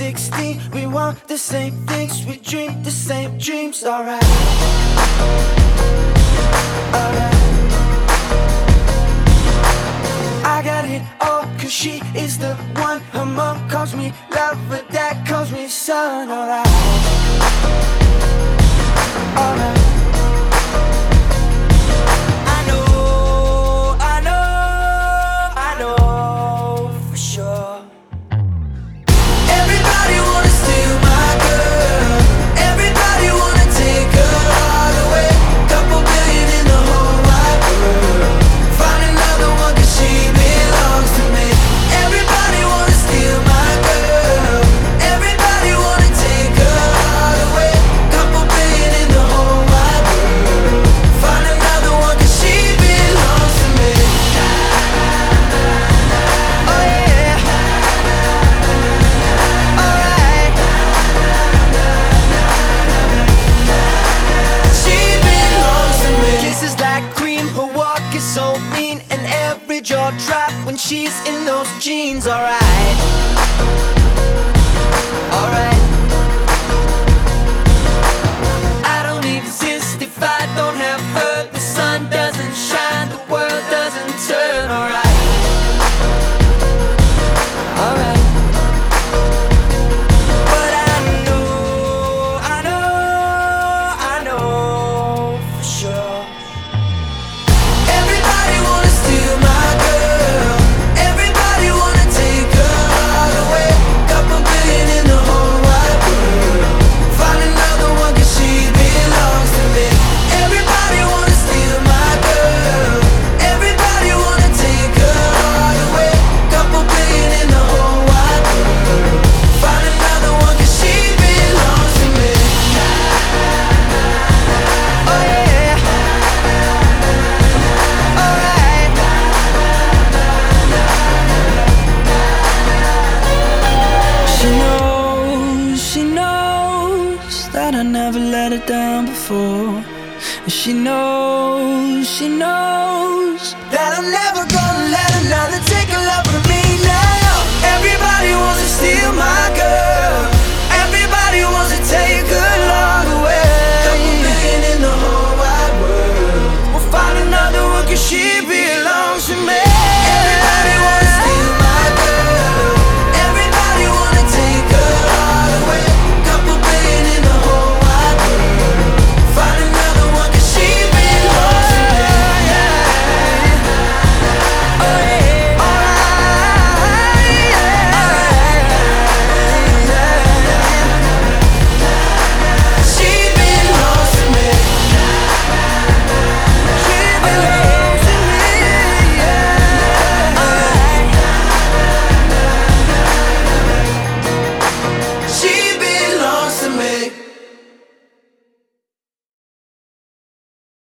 16. We want the same things, we dream the same dreams, alright. Alright. I got it all, cause she is the one. Her mom calls me lover, dad calls me son, alright. she's in those jeans, alright. I never let her down before. And she knows, she knows that I'll never.